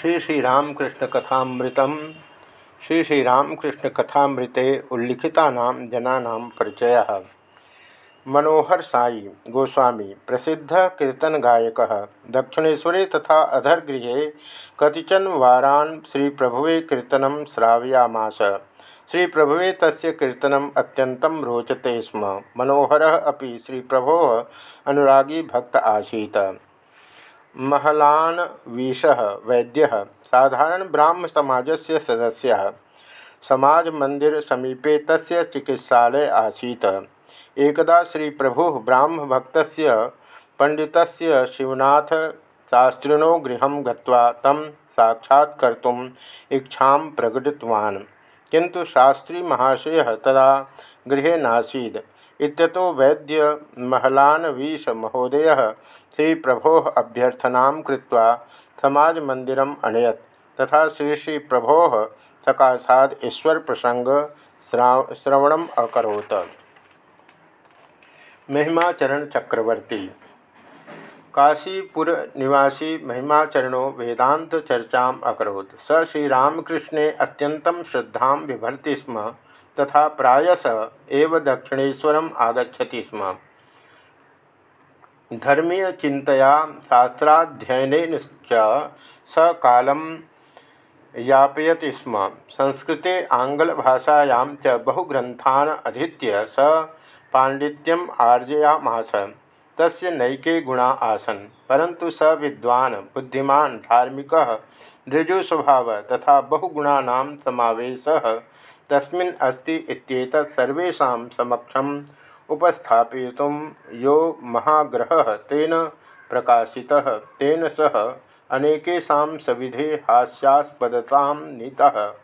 श्री श्रीरामकृष्ण कथामृतम। श्री श्रीरामकृष्ण कथामृते उल्लिखिता जना परिचय। मनोहर साई, गोस्वामी, प्रसिद्ध कीर्तन गायक दक्षिणेशरे तथा अधर्गृहे कतिचन वारान श्री प्रभुवे कीर्तन श्रावयामास। श्री प्रभुवे तस्य कीर्तनम अत्यंतं रोचते स्म। मनोहर अपि श्री प्रभो अनुरागी भक्त आसीत। महलान विष वैद्य, साधारण ब्राह्म समाज से सदस्य। समाज मंदिर समीपे तस्य चिकित्सालय आसीत। एकदा श्री प्रभु ब्राह्म भक्त पंडित शिवनाथ शास्त्रिणो गृह गत्वा तं साक्षात्कर्तुम् इच्छा प्रकटितवान्। किंतु शास्त्री महाशय तदा गृह नासीद इत्यतो वैद्य महलानवीश महोदय श्री प्रभो अभ्यर्थना कृत्वा समाज मंदिरम अनयत। तथा श्री श्री प्रभो सकाशाद ईश्वर प्रसंग श्रवण अकोत् महिमाचरण चक्रवर्ती। काशीपुर निवासी महिमाचरणो वेदांत चर्चा अकोत् स श्रीरामकृष्णे अत्यंत श्रद्धा बिभर्ति स्म। तथा प्रायस एव दक्षिणेशर आगछति स्म। धर्मीय चिंतया शास्त्राध्ययन स यापयति स्म। संस्कृते आंग्लभाषायां च बहुग्रंथान अधीत्य स पांडित्यम आर्जयामास। तस्य नैके गुणा आसन परंतु स विद्वान, बुद्धिमान, धार्मिक ऋजुस्वभाव तथा बहुगुणा समावेशः तस्मिन् अस्ति इत्येतत् सर्वेषां समक्षम् उपस्थापयितुं यो महाग्रहः तेन प्रकाशितः, तेन सह अनेकेषां सविधे हास्यास्पदतां नीतः।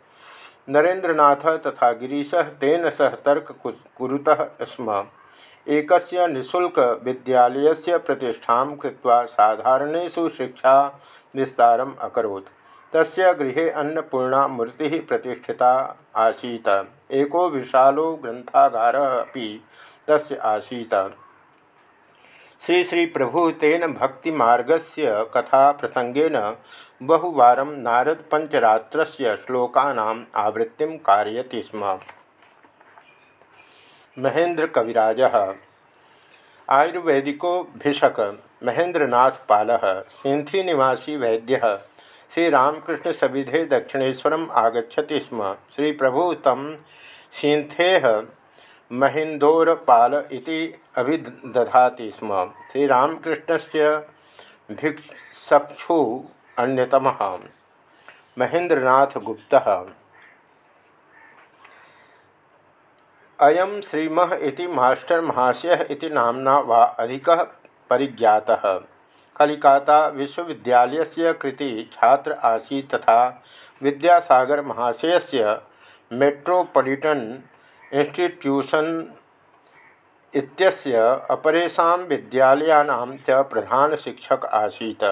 नरेन्द्रनाथ तथा गिरीशः तेन सह तर्क कुरुतः स्म। एकस्य निःशुल्कविद्यालयस्य प्रतिष्ठां कृत्वा साधारणेषु शिक्षा विस्तारम् अकरोत्। तस्य गृहे अन्नपूर्णा मूर्ति प्रतिष्ठिता आसीत। एको विशालो ग्रंथागार अभी तस्य आसीत। श्री श्री प्रभु तेन भक्ति मार्गस्य कथा प्रसंगेन बहुवार नारद पंचरात्र श्लोकानाम आवृत्ति कारयति स्म। महेंद्र कविराज। आयुर्वेदिको भिषक महेंद्रनाथ पाल सिंथी निवासी वैद्य। श्रीरामकृष्ण सविधे दक्षिणेशर आगछति स्म। श्री प्रभु तम सिंथेह महिंदोरपाल इति अभिदधाति स्म। श्रीरामकृष्ण से भिक्षु अन्यतम महेंद्रनाथ गुप्त अयम श्रीमह मास्टर महाशय नामना वा अधिक परिज्ञातः। कलिकाता विश्वविद्यालय से कृति छात्र आसी तथा विद्यासागर महाशय मेट्रोपॉलिटन इंस्टीट्यूशन इत्यस्य अपरेषां विद्यालयानां च प्रधान शिक्षक आसीत्।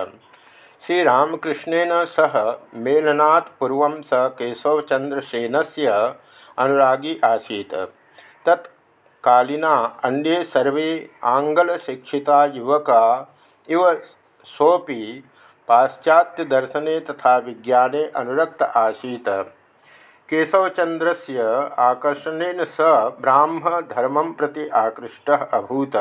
श्रीरामकृष्णेन सह मेलनात् पूर्व स केशवचंद्रसेनस्य अनुरागी आसीत्। तत्कालीना अन्ये सर्वे आंग्लशिक्षिता युवका इव सोपि पाश्चात्यदर्शने तथा विज्ञाने अनुरक्त आसीत्। केशवचंद्र से आकर्षण स ब्राह्मधर्म प्रति आकृष्ट अभूत।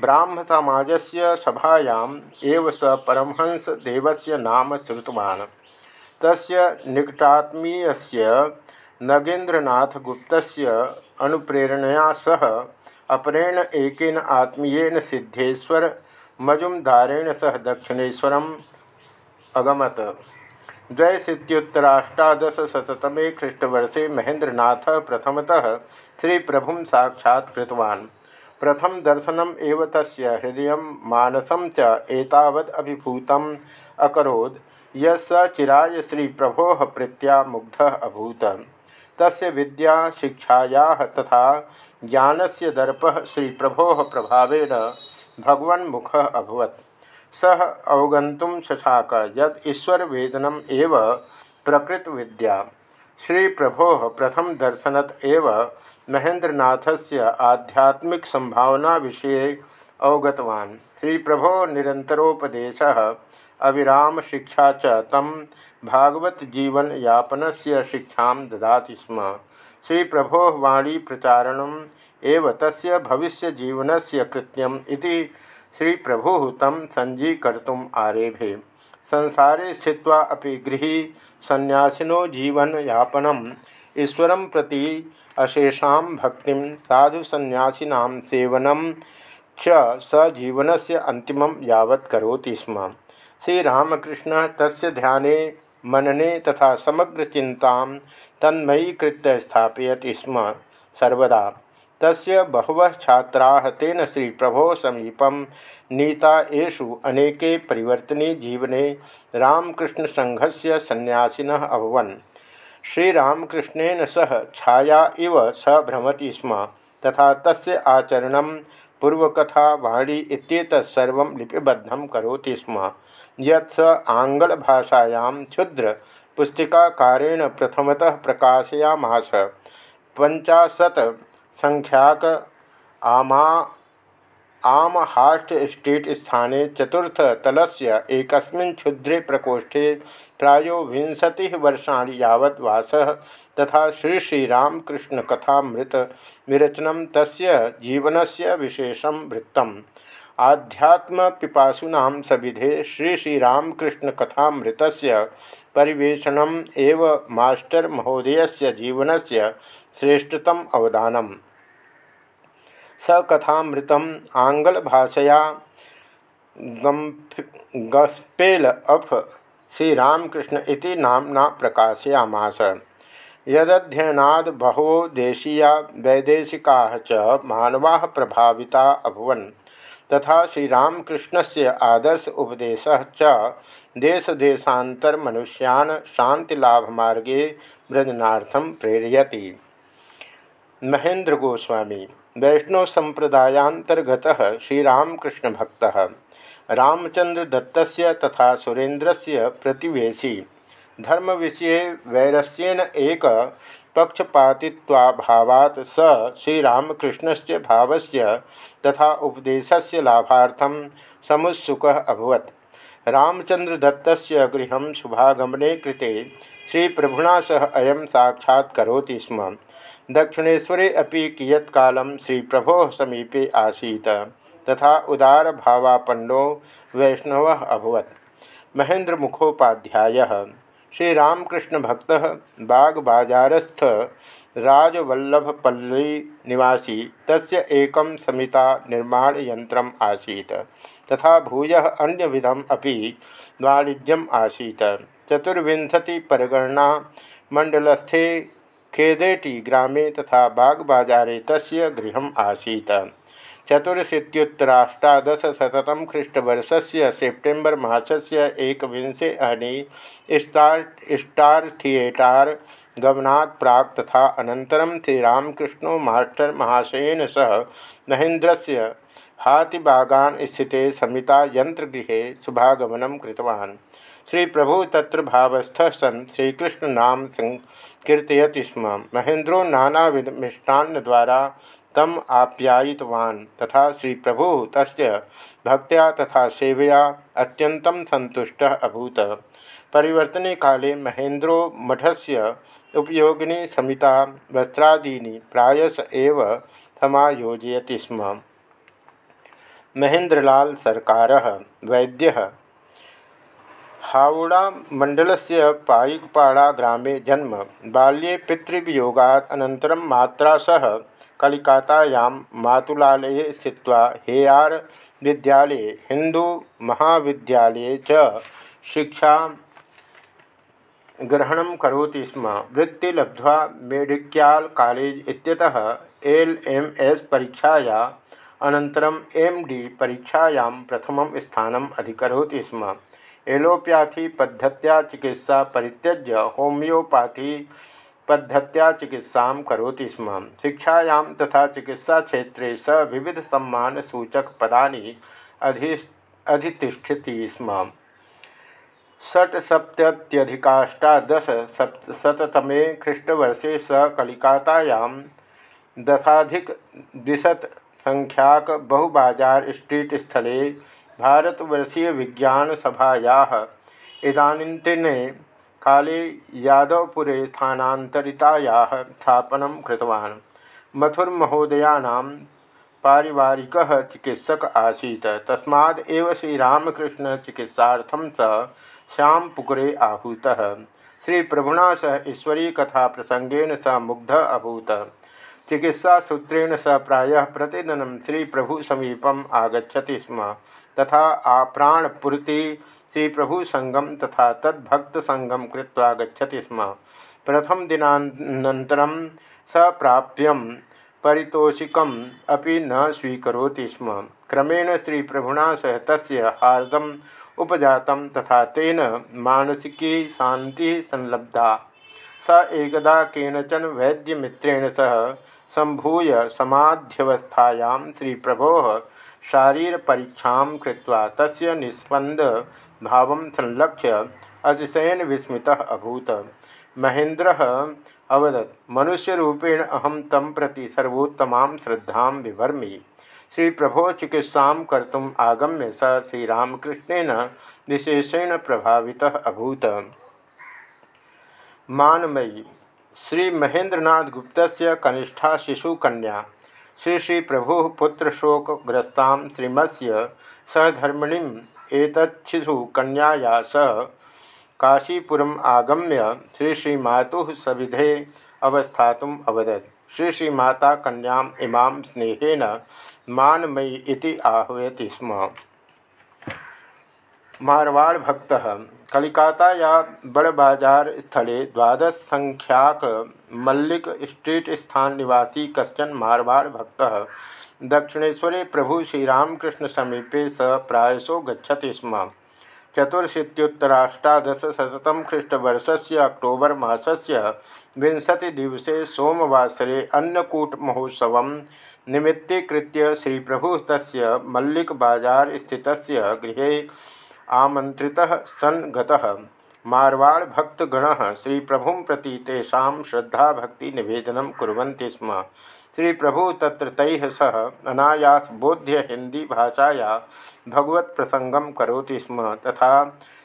ब्राह्म समाज से सभायां एव स परमहंस देवस्य नाम श्रुतवान्। तस्य निकटात्मीयस्य नगेन्द्रनाथगुप्तस्य अनुप्रेरणया सह अपरेण एकेन आत्मीयेन सिद्धेश्वर मजुमदारेण सह दक्षिणेशर अगमत। द्वैशीत्युत्तराष्टादशतमे ख्रीष्टवर्षे महेंद्रनाथ प्रथमतः श्री प्रभु साक्षात्तवान् प्रथम दर्शनम एव तस्य हृदय मानसम च एतावद् अभिभूतम् श्री प्रभो प्रीत्या मुग्ध अभूत। तस्य विद्या, शिक्षाया तथा ज्ञानस्य दर्पः श्री प्रभो प्रभावेन भगवन्मुख अभवत। सह अवगंत शशाक यद ईश्वर वेदनम एव प्रकृत विद्या श्री प्रभो प्रथम दर्शनत एव महेंद्रनाथस्य आध्यात्मिक संभावना विषय अवगतवान्। श्री प्रभो निरंतरोपदेश अविराम शिक्षा च तम भागवत जीवन यापन से शिक्षा ददाति स्म। श्री प्रभो वाणी प्रचारण तस्य भविष्य जीवन से कृत्यम श्री प्रभु तम संजीकर्तुम आरेभे। संसारे स्थित्वा अपि गृही संन्यासिनो जीवन यापनम ईश्वर प्रति अशेषा भक्ति साधु संन्यासीना सेवनम च स जीवन से अंतिम यावत् करोति स्म। श्रीरामकृष्ण तस्य ध्याने, मनने तथा समग्र चिंता तन्मयी स्थापयति स्म। सर्वदा तस्य बहवः छात्राः तेन श्री प्रभो समीपं। नीता येषु अनेके परिवर्तने जीवने रामकृष्णसङ्घस्य सन्यासिनः अभवन्। श्रीरामकृष्णेन सह छाया इव स भ्रमति स्म, तथा तस्य आचरणं पूर्वकथा वाणी इत्येतत्सर्वं लिपिबद्धं करोति स्म। यत् स आङ्ग्लभाषायां क्षुद्र प्रथमतः प्रकाशयामास। पञ्चाशत् संख्याक आमा आम हास्ट स्टेट स्थाने चतुर्थ तलस्य एकस्मिन् क्षुद्रे प्रकोष्ठे प्रायो विंशति वर्षाणि यावत् वासः, तथा श्री श्रीरामकृष्ण कथामृत विरचनं तस्य जीवनस्य विशेषं वृत्तम्। आध्यात्म पिपासुना सविधे श्री श्रीरामकृष्ण कथामृतस्य परिवेषणम् एव मास्टर महोदयस्य जीवनस्य श्रेष्ठतम अवदानम्। स कथामृत आंग्लभाषया गस्पेल अफ श्रीरामकृष्ण इति नामना प्रकाशयामास। यदध्ययनाद बहवो देशीया वैदेशिका च मानवा प्रभाविता अभवन्। तथा श्रीरामकृष्ण से आदर्श उपदेश च देशदेशान्तरमनुष्यान् शांतिलाभमार्गे व्रजनार्थं प्रेरयति। महेंद्र गोस्वामी वैष्णव संप्रदायांतर्गत श्रीरामकृष्ण भक्त रामचंद्र दत्त तथा सुरेन्द्र से प्रतिवेशी। धर्म विषय वैरस्यन एक पक्षपातित्वाभावात् स श्रीरामकृष्ण से भाव से तथा उपदेश से लाभार्थम समुत्सुक अभवत। रामचंद्र दत्त गृह शुभागमने कृते श्री प्रभुना सह अयम साक्षात्करोति स्म। अभी कियत्कालं श्री प्रभो समीपे आसीत। तथा उदार भावापन्नो वैष्णव अभवत। महेंद्र मुखोपाध्याय श्रीरामकृष्ण भक्त बाग बाजारस्थ राजवल्लभपल्ली निवासी। तस्य एकं समिता निर्माण यंत्रम आसीत। तथा भूय अन्य विधम अपि वाणिज्यम आसीत। चतुर्विंशति खेदेटी ग्रामे तथा बागबाजारे तस्य गृहम् आसीत्। चतुरशीत्युत्तराष्टादशशततम ख्रीष्टवर्षस्य सेप्टेम्बर् मासस्य एकविंशे अहनि स्टार स्टार थिएटार गमनात् प्राक् तथा अनन्तरं श्रीरामकृष्णो मास्टर महाशयेन सह महेन्द्रस्य हातिबागान स्थिते समिता यंत्रगृहे शुभागमनं श्री प्रभु तत्र भावस्थ सन श्रीकृष्ण नाम संकीर्तयति स्म। महेन्द्रो नानाविध मिष्टान्न द्वारा तम आप्यायितवान् तथा श्री प्रभु तस्य भक्त्या तथा सेवया अत्यंतं सन्तुष्टः अभूत। परिवर्तने काले महेन्द्रो मठस्य उपयोगिनी समिता वस्त्रादीनि प्रायस एव समायोजयति स्म। महेन्द्रलाल सरकार, वैद्य हावड़ा मंडल पाईकपाड़ा ग्रामे जन्म। बाल्ये पितृवियोगात् अनन्तरं मात्रा सह कलिकातायां मातुलालये स्थित्वा हेयार विद्यालये हिंदू महाविद्यालये च शिक्षा ग्रहण करोति स्म। वृत्ति लब्ध्वा मेडिक्याल कॉलेज इत्यतः एल एम एस परीक्षाया अनन्तरं एम डी परीक्षायां प्रथमं स्थानम् अधिकरोति स्म। एलोप्याथी पद्धत्या चिकित्सा परित्यज्य, होमियोपैथी पद्धत्या चिकित्सा करोति स्म। शिक्षायां तथा चिकित्सा क्षेत्रे स विविध सम्मान सूचक पदानि अधि अधितिष्ठति स्म। षट्सप्तत्यधिकाष्टादशशततमे ख्रीष्टवर्षे स कलिकातायां दशाधिक द्विशत संख्याक बहुबाजार स्ट्रीट स्थले भारतवर्षीय विज्ञान सभाया इदानीन्तने काले यादवपुरे स्थानान्तरिताया स्थापनं कृतवान्। मथुर्महोदयानां पारिवारिक चिकित्सक आसीत्। तस्माद् एव श्रीरामकृष्ण चिकित्सार्थं स श्यामपुकुरे आहूतः। श्रीप्रभुना सह ईश्वरी कथा प्रसंगेन स मुग्ध अभूत। चिकित्सासूत्रेण स प्रायः प्रतिदिनं श्रीप्रभु समीपम् आगच्छति स्म। तथा आप्राणपूर्ति श्रीप्रभुसङ्गं तथा तद्भक्तसङ्गं कृत्वा गच्छति स्म। प्रथम दिनानन्तरं स प्राप्यं पारितोषिकम् अपि न स्वीकरोति स्म। क्रमेण श्रीप्रभुना सह तस्य हार्दम् उपजातं तथा तेन मानसिकी शांति संलब्धा। स एकदा केनचन वैद्यमित्रेण सह संभूय समाध्यवस्थायां श्रीप्रभोः शारीरपरीक्षां कृत्वा तस्य निस्पन्दभावं संलक्ष्य अतिशयेन विस्मितः अभूत्। महेन्द्रः अवदत्, मनुष्यरूपेण अहम तम प्रति सर्वोत्तमां श्रद्धां विवरमि। श्री प्रभो चिकित्सा कर्तुम आगम्य स श्रीरामकृष्णेन विशेषेण प्रभावितः अभूत। मानमयी श्री महेंद्रनाथ गुप्त कनिष्ठा शिशुकन्या, श्री श्री प्रभु पुत्रशोकग्रस्ता श्रीमस्य सहधर्मिणी एतच्छिशुकन्याया सह काशीपुरम आगम्य श्री श्री मातु सविधे अवस्थातुम अवदत्। श्री श्री माता कन्याम इमां स्नेहेन मानमयी इति आह्वयति स्म। मारवाड़ भक्त कलिकाता या बड़बाजार स्थले द्वादश संख्याक मल्लिक स्ट्रीट स्थान निवासी कशन मारवाड़ भक्त दक्षिणेशरे प्रभु श्रीरामकृष्ण समीपे स प्रायसो गच्छति स्म। चतुर्शीतुत्तराष्टादशशतम ख्रीष्टवर्ष से अक्टोबर मसल विंशतिदिवसे सोमवासरे अन्नकूट महोत्सव निमित्तीकृत्य श्री प्रभु तस्य मल्लिक बाज़ार स्थित गृह आमंत्रितः सन् मारवाड़ भक्तगण श्री प्रभु प्रति तेषा श्रद्धा भक्ति निवेदन कुर्वन्ति स्म। श्री प्रभु तत्र तैः सह अनायास बोध्य हिंदी भाषाया भगवत प्रसंगम करोति स्म। तथा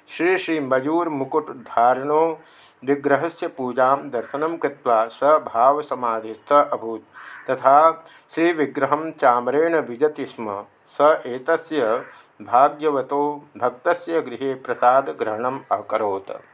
श्री श्री मयूर मुकुट धारणो विग्रह से पूजा दर्शन कृत्वा स भाव समाधिस्थ अभूत। तथा श्री विग्रह चामरेण विजति स्म। स एतस्य भाग्यवतो भक्त गृह प्रसाद ग्रहण अकोत्